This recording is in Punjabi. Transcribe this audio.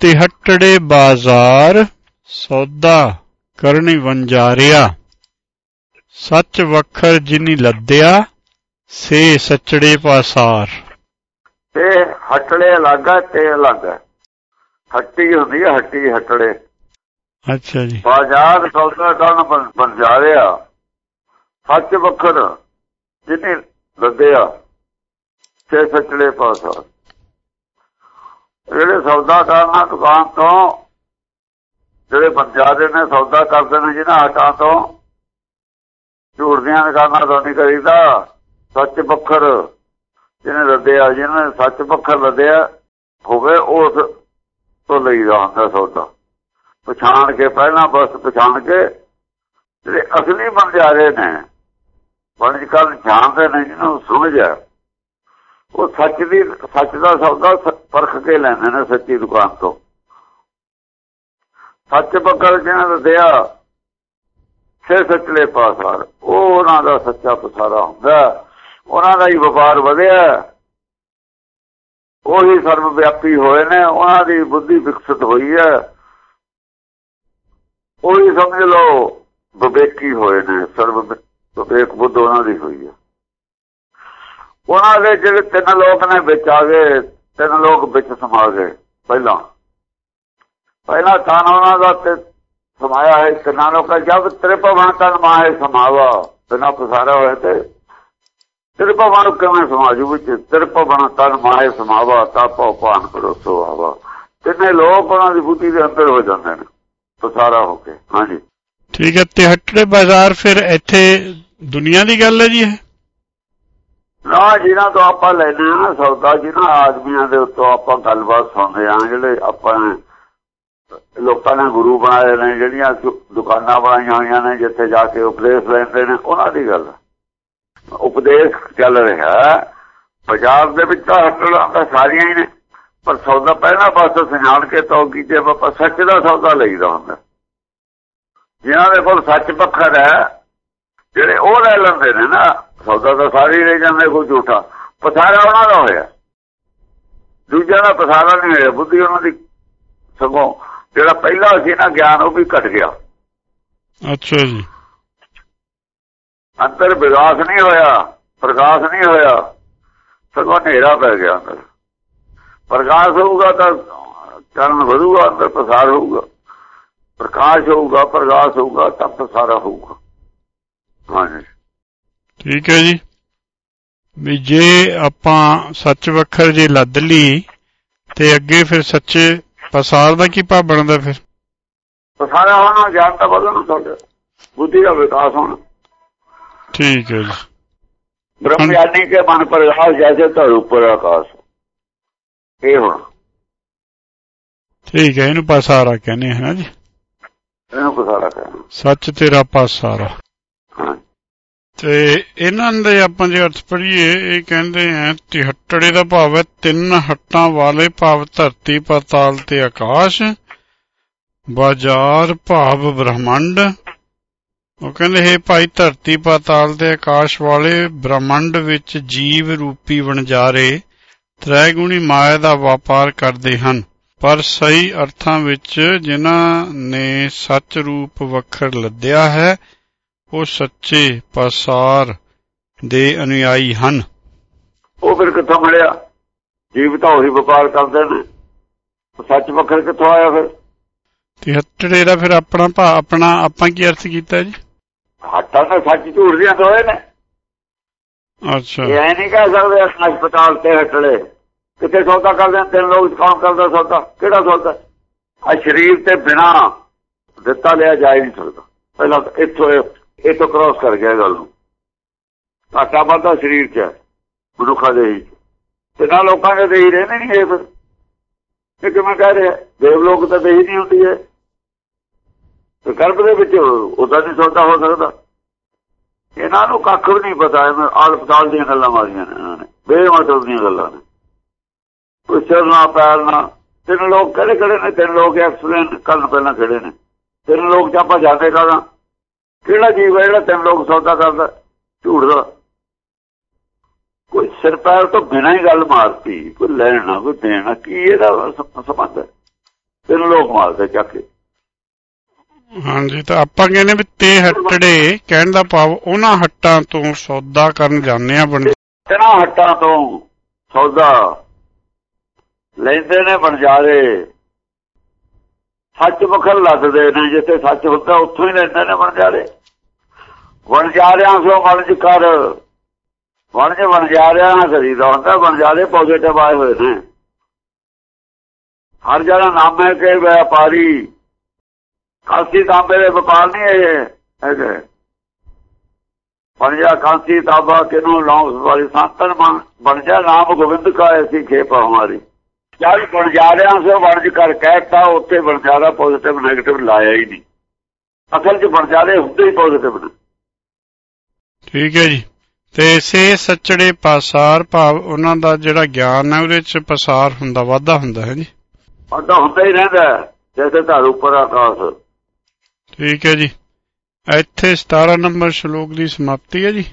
ਤਿਹਟੜੇ ਬਾਜ਼ਾਰ ਸੌਦਾ ਕਰਨੀ ਵੰਜਾਰਿਆ। ਸੱਚ ਵਖਰ ਜਿਨੀ ਲੱਦਿਆ ਸੇ ਸੱਚੜੇ ਪਾਸਾਰ। ਤੇ ਹਟੜੇ ਅਲੱਗ ਤੇ ਅਲੱਗ ਹੱਟੀ ਹੁੰਦੀ ਹੈ ਹੱਟੀ ਹਟੜੇ। ਅੱਛਾ ਜੀ। ਬਾਜ਼ਾਰ ਸੌਦਾ ਕਰਨ ਰਿਹਾ ਸੱਚ ਵਖਰ ਜਿਹਨੇ ਲੱਦਿਆ ਤੇ ਸੱਚੜੇ ਪਾਸਾ ਜਿਹੜੇ ਸੌਦਾ ਕਰਨਾ ਦੁਕਾਨ ਤੋਂ, ਜਿਹੜੇ ਬੰਜਾਰੇ ਨੇ ਸੌਦਾ ਕਰਦੇ ਨੇ ਜਿਹਨਾਂ ਹਟਾਂ ਤੋਂ, ਝੂਠ ਦੀਆਂ ਦੁਕਾਨਾਂ ਤੋਂ ਨਹੀਂ ਕਰੀਦਾ। ਸੱਚ ਵਖਰ ਜਿਹਨੇ ਲੱਦਿਆ ਜਿਹਨੇ ਸੱਚ ਵਖਰ ਲੱਦਿਆ ਹੋਵੇ ਉਸ ਤੋਂ ਲਈਦਾ ਹੁੰਦਾ ਸੌਦਾ। ਪਛਾਣ ਕੇ, ਪਹਿਲਾਂ ਬਸ ਪਛਾਣ ਕੇ, ਜਿਹੜੇ ਅਸਲੀ ਬੰਜਾਰੇ ਨੇ, ਬਣ ਕੱਲ ਜਾਣਦੇ ਨੇ, ਜਿਹਨੂੰ ਸਮਝਿਆ, ਉਹ ਸੱਚ ਦੀ, ਸੱਚ ਦਾ ਸੌਦਾ ਸ- ਪਰਖ ਕੇ ਲੈਂਦੇ ਨੇ ਸੱਚੀ ਦੁਕਾਨ ਤੋਂ। ਸੱਚ ਬੱਕਰ ਜਿਹਨਾਂ ਦਾ ਦਿਆ ਸੇ ਸੱਚਲੇ ਪਾਸਾਰ। ਉਹ ਉਹਨਾਂ ਦਾ ਸੱਚਾ ਪਸਾਰਾ ਹੁੰਦਾ। ਉਹਨਾਂ ਦਾ ਹੀ ਵਪਾਰ ਵਧਿਆ। ਉਹੀ ਸਰਵ ਵਿਆਪੀ ਹੋਏ ਨੇ, ਉਹਨਾਂ ਦੀ ਬੁੱਧੀ ਵਿਕਸਿਤ ਹੋਈ ਹੈ। ਉਹੀ ਸਮਝ ਲਓ, ਵਿਵੇਕੀ ਹੋਏ ਨੇ, ਸਰਵ ਵਿਵੇਕ ਬੁੱਧ ਉਹਨਾਂ ਦੀ ਹੋਈ ਹੈ। ਉਹਨਾਂ ਦੇ ਜਿਹੜੇ ਤਿੰਨ ਲੋਕ ਨੇ ਵਿੱਚ ਆ ਗਏ ਤਿੰਨ ਲੋਕ ਵਿੱਚ ਸਮਾ ਗਏ ਪਹਿਲਾਂ। ਪਹਿਲਾਂ ਤਾਂ ਉਹਨਾਂ ਦਾ ਤੇ ਸਮਾਇਆ ਹੈ, ਤਿੰਨਾਂ ਲੋਕਾਂ ਜਦ ਤੇਰੇ ਤਨ ਮਾਏ ਸਮਾਵਾ। ਬਿਨਾ ਪਸਾਰਾ ਹੋਏ ਤੇ ਤੇਰੇ ਕਿਵੇਂ ਸਮਾਜੂ ਵਿੱਚ? ਤੇਰੇ ਤਨ ਮਾਏ ਸਮਾਵਾ। ਤਾਂ ਭਉ ਭਾਨ ਕਰੋ ਆਵਾ ਤਿੰਨੇ ਲੋਕ ਉਹਨਾਂ ਦੀ ਬੁੱਧੀ ਦੇ ਅੰਦਰ ਹੋ ਜਾਂਦੇ ਨੇ ਪਸਾਰਾ ਹੋ ਕੇ ਹਾਂਜੀ। ਠੀਕ ਹੈ ਤਿਹਟੜੇ ਬਾਜ਼ਾਰ ਫਿਰ ਇੱਥੇ ਦੁਨੀਆ ਦੀ ਗੱਲ ਹੈ ਜੀ ਇਹ? ਨਾ ਜਿਹਨਾਂ ਤੋਂ ਆਪਾਂ ਲੈਦੇ ਆ ਸੌਦਾ ਜਿਹਨਾਂ ਆਦਮੀਆਂ ਦੇ ਉੱਤੋਂ ਆਪਾਂ ਗੱਲਬਾਤ ਸੁਣਦੇ ਆ ਜਿਹੜੇ ਆਪਾਂ ਲੋਕਾਂ ਨੇ ਗੁਰੂ ਬਣਾਏ ਨੇ, ਜਿਹੜੀਆਂ ਦੁਕਾਨਾਂ ਬਣਾਈਆਂ ਹੋਈਆਂ ਨੇ, ਜਿੱਥੇ ਜਾ ਕੇ ਉਪਦੇਸ਼ ਲੈਂਦੇ ਨੇ, ਉਹਨਾਂ ਦੀ ਗੱਲ ਉਪਦੇਸ਼ ਚੱਲ ਰਿਹਾ ਹੈ। ਬਾਜ਼ਾਰ ਦੇ ਵਿੱਚ ਤਾਂ ਹੱਟਣਾ ਤਾਂ ਸਾਰੀਆਂ ਹੀ ਨੇ, ਪਰ ਸੌਦਾ ਪਹਿਲਾਂ ਪਾਸੇ ਸਿਆਣ ਕੇ ਤੋਂ ਕੀਤੇ ਆਪਾਂ ਸੱਚ ਦਾ ਸੌਦਾ ਲਈਦਾ ਹੁੰਦਾ ਜਿਨ੍ਹਾਂ ਦੇ ਕੋਲ ਸੱਚ ਪੱਖਰ ਹੈ ਜਿਹੜੇ ਉਹ ਲੈ ਲੈਂਦੇ ਨੇ ਨਾ ਸੌਦਾ ਤਾਂ ਸਾਰੇ ਲੈ ਜਾਂਦੇ ਕੋਈ ਝੂਠਾ। ਪਸਾਰਾ ਉਹਨਾਂ ਦਾ ਹੋਇਆ। ਦੂਜਿਆਂ ਦਾ ਪਸਾਰਾ ਨਹੀਂ ਹੋਇਆ ਬੁੱਧੀ ਉਹਨਾਂ ਦੀ ਸਗੋਂ ਜਿਹੜਾ ਪਹਿਲਾ ਸੀ ਨਾ ਗਿਆਨ ਉਹ ਵੀ ਘਟ ਗਿਆ। ਅੱਛਾ ਜੀ। ਅੰਦਰ ਵਿਕਾਸ ਨਹੀਂ ਹੋਇਆ ਪ੍ਰਕਾਸ਼ ਨਹੀਂ ਹੋਇਆ ਸਗੋਂ ਹਨੇਰਾ ਪੈ ਗਿਆ ਅੰਦਰ। ਪ੍ਰਕਾਸ਼ ਹੋਊਗਾ ਤਾਂ ਚਰਨ ਵਧੂਗਾ ਅੰਦਰ ਪਸਾਰ ਹੋਊਗਾ। ਪ੍ਰਕਾਸ਼ ਹੋਊਗਾ ਪ੍ਰਕਾਸ਼ ਹੋਊਗਾ ਤਾਂ ਪਸਾਰਾ ਹੋਊਗਾ। ਠੀਕ ਹੈ ਜੀ। ਵੀ ਜੇ ਆਪਾਂ ਸੱਚ ਵਖਰ ਜੇ ਲੱਦ ਲਈ ਤੇ ਅੱਗੇ ਫਿਰ ਸੱਚੇ ਪਸਾਰ ਦਾ ਕੀ ਭਾਵ ਬਣਦਾ ਫਿਰ? ਪਸਾਰਾ ਹੋਣਾ ਗਿਆਨ ਦਾ ਵਧਣਾ ਤੁਹਾਡੇ। ਬੁੱਧੀ ਦਾ ਵਿਕਾਸ ਹੋਣਾ। ਠੀਕ ਹੈ ਜੀ। ਬ੍ਰਹਮ ਬ੍ਰਹਮਿਆਨੀ ਕੇ ਮਨ ਪ੍ਰਗਾਸ ਜੈਸੇ ਧਰ ਉੱਪਰ ਆਕਾਸ਼। ਇਹ ਹੋਣਾ। ਠੀਕ ਹੈ ਇਹਨੂੰ ਪਸਾਰਾ ਕਹਿੰਦੇ ਹਨ ਜੀ? ਇਹਨੂੰ ਪਸਾਰਾ ਕਹਿੰਦੇ ਸੱਚ ਤੇਰਾ ਪਸਾਰਾ ਤੇ ਇਹਨਾਂ ਦੇ ਆਪਾਂ ਜੇ ਅਰਥ ਪੜ੍ਹੀਏ, ਇਹ ਕਹਿੰਦੇ ਆ ਤਿਹੱਟੜੇ ਦਾ ਭਾਵ ਹੈ, ਤਿੰਨ ਹੱਟਾਂ ਵਾਲੇ ਭਾਵ, ਧਰਤੀ ਪਾਤਾਲ ਤੇ ਆਕਾਸ਼, ਬਾਜ਼ਾਰ ਭਾਵ, ਬ੍ਰਹਮੰਡ। ਉਹ ਕਹਿੰਦੇ, ਹੈ ਭਾਈ, ਧਰਤੀ ਪਾਤਾਲ ਤੇ ਆਕਾਸ਼ ਵਾਲੇ ਬ੍ਰਹਮੰਡ ਵਿੱਚ ਜੀਵ ਰੂਪੀ ਵਣਜਾਰੇ ਤ੍ਰੈਗੁਣੀ ਮਾਇਆ ਦਾ ਵਪਾਰ ਕਰਦੇ ਹਨ। ਪਰ ਸਹੀ ਅਰਥਾਂ ਵਿੱਚ ਜਿਨ੍ਹਾਂ ਨੇ ਸੱਚ ਰੂਪ ਵਖਰ ਲੱਦਿਆ ਹੈ ਉਹ ਸੱਚੇ ਪਸਾਰ ਦੇ ਅਨੁਯਾਈ ਹਨ। ਉਹ ਫਿਰ ਕਿੱਥੋਂ ਮਿਲਿਆ? ਜੀਵ ਤਾਂ ਉਹੀ ਵਪਾਰ ਕਰਦੇ ਨੇ। ਸੱਚ ਵੱਖਰ ਕਿੱਥੋਂ ਆਇਆ ਫਿਰ? ਤੇ ਹੱਟੜੇ ਦਾ ਫਿਰ ਆਪਣਾ ਭਾ ਆਪਣਾ ਆਪਾਂ ਕੀ ਅਰਥ ਕੀਤਾ ਜੀ? ਹੱਟਾਂ ਦਾ ਸੱਚ ਝੂਠ ਦੀਆਂ ਦੋਏ ਨੇ। ਅੱਛਾ। ਇਹ ਨਹੀਂ ਕਹਿ ਸਕਦੇ ਹਸਪਤਾਲ ਤੇ ਹਟਲੇ ਕਿਤੇ ਸੌਦਾ ਕਰਦੇ ਤਿੰਨ ਲੋਕ ਕੌਣ ਕਰਦਾ ਸੌਦਾ? ਕਿਹੜਾ ਸੌਦਾ? ਆ ਸਰੀਰ ਤੇ ਬਿਨਾ ਦਿੱਤਾ ਲਿਆ ਜਾ ਨਹੀਂ ਸਕਦਾ। ਪਹਿਲਾਂ ਇੱਥੋਂ ਇਹ- ਇੱਥੋਂ ਕ੍ਰਾਸ ਕਰ ਗਿਆ ਗੱਲ ਨੂੰ। ਘਾਟਾ ਵਾਧਾ ਸਰੀਰ 'ਚ ਹੈ, ਮਨੁੱਖਾਂ ਦੇ ਹੀ। ਤੇ ਨਾ ਲੋਕਾਂ ਦੇ ਦੇਹੀ ਰਹਿੰਦੇ ਨਹੀਂ ਇਹ ਫਿਰ। ਇਹ ਕਿਵੇਂ ਕਹਿ ਰਿਹਾ? ਦੇਵ ਲੋਕ ਤਾਂ ਦੇਹੀ ਨਹੀਂ ਹੁੰਦੀ ਹੈ। ਤੇ ਗਰਭ ਦੇ ਵਿੱਚ ਉਹਦਾ ਨਹੀਂ ਸੌਦਾ ਹੋ ਸਕਦਾ। ਇਹਨਾਂ ਨੂੰ ਕੱਖ ਵੀ ਨਹੀਂ ਪਤਾ ਇਹ ਆਲਪਤਾਲ ਦੀਆਂ ਗੱਲਾਂ ਮਾਰੀਆਂ ਨੇ ਇਹਨਾਂ ਨੇ ਬੇਮਤਲਬ ਦੀਆਂ ਗੱਲਾਂ ਨੇ। ਕੋਈ ਸਿਰ ਨਾ ਪੈਰ ਨਾ। ਤਿੰਨ ਲੋਕ ਕਿਹੜੇ ਕਿਹੜੇ ਨੇ? ਤਿੰਨ ਲੋਕ ਐਕਸੀਡੈਂਟ ਕਰਨ ਪਹਿਲਾਂ ਕਿਹੜੇ ਨੇ। ਤਿੰਨ ਲੋਕ ਚਾਪਾ ਜਾਂਦੇ ਕਰਾਂ ਕਿਹੜਾ ਜੀਵ ਹੈ ਜਿਹੜਾ ਤਿੰਨ ਲੋਕ ਸੌਦਾ ਕਰਦਾ ਝੂਠ ਦਾ? ਕੋਈ ਸਿਰ ਪੈਰ ਤੋਂ ਬਿਨਾਂ ਹੀ ਗੱਲ ਮਾਰਤੀ ਕੋਈ ਲੈਣਾ ਕੋਈ ਦੇਣਾ ਕੀ ਇਹਦਾ ਸੰਬੰਧ ਹੈ? ਤਿੰਨ ਲੋਕ ਮਾਰਦੇ ਚੱਕ ਕੇ। ਹਾਂਜੀ ਤਾਂ ਆਪਾਂ ਕਹਿੰਦੇ ਵੀ ਤੇ ਹੱਟੜੇ ਕਹਿਣ ਦਾ ਭਾਵ ਉਹਨਾਂ ਹੱਟਾਂ ਤੋਂ ਸੌਦਾ ਕਰਨ ਜਾਂਦੇ ਆ ਬਣ ਤਿੰਨਾਂ ਹੱਟਾਂ ਤੋਂ ਸੌਦਾ ਲੈਂਦੇ ਨੇ ਬਣਜਾਰੇ ਸੱਚ ਬਖਲ ਲੱਦਦੇ ਨੇ, ਜਿੱਥੇ ਸੱਚ ਹੁੰਦਾ ਉੱਥੋਂ ਹੀ ਲੈਂਦੇ ਨੇ ਬਣਜਾਰੇ ਬਣਜਾਰਿਆਂ ਸੋ ਵਣਜ ਕਰ। ਵਣਜ ਬਣਜਾਰਿਆਂ ਨਾਲ ਖਰੀਦਾ ਹੁੰਦਾ ਬਣਜਾਰੇ ਪੋਜ਼ਿਟਿਵ ਆਏ ਹੋਏ ਨੇ। ਹਰ ਜਣਾ ਨਾਮ ਹੈ ਕਿ ਵਪਾਰੀ। ਕਾਸੀ ਤਾਂਬੇ ਦੇ ਵਪਾਰ ਨਹੀਂ ਇਹ ਹੈਗੇ। ਬਣ ਜਾ ਕਾਂਸੀ ਤਾਬਾ ਕਿਨੂੰ ਲੌਂਗ ਵਾਲੀ ਸੰਤਨ ਬਣ ਜਾ ਨਾਮ ਗੋਬਿੰਦ ਕਾ ਐਸੀ ਖੇਪ ਹਮਾਰੀ। ਜਦ ਬਣ ਜਾ ਰਿਆਂ ਸੋ ਵਰਜ ਕਰ ਕਹਿਤਾ ਉੱਥੇ ਬਣ ਜਾਦਾ ਪੋਜ਼ਿਟਿਵ 네ਗੇਟਿਵ ਲਾਇਆ ਹੀ ਨਹੀਂ। ਅਸਲ 'ਚ ਬਣ ਜਾਦੇ ਹੁੰਦੇ ਹੀ ਪੋਜ਼ਿਟਿਵ ਨੇ। ਠੀਕ ਹੈ ਜੀ। ਤੇ ਇਸੇ ਸੱਚੜੇ ਪਾਸਾਰ ਭਾਵ ਉਹਨਾਂ ਦਾ ਜਿਹੜਾ ਗਿਆਨ ਹੈ ਉਹਦੇ 'ਚ ਪਸਾਰ ਹੁੰਦਾ ਵਾਧਾ ਹੁੰਦਾ ਹੈ ਜੀ। ਵਾਧਾ ਹੁੰਦਾ ਹੀ ਰਹਿੰਦਾ ਜੈਸੇ ਧਰ ਉੱਪਰ ਆਕਾਸ਼। ਠੀਕ ਹੈ ਜੀ। ਇੱਥੇ 17 ਨੰਬਰ ਸ਼ਲੋਕ ਦੀ ਸਮਾਪਤੀ ਹੈ ਜੀ।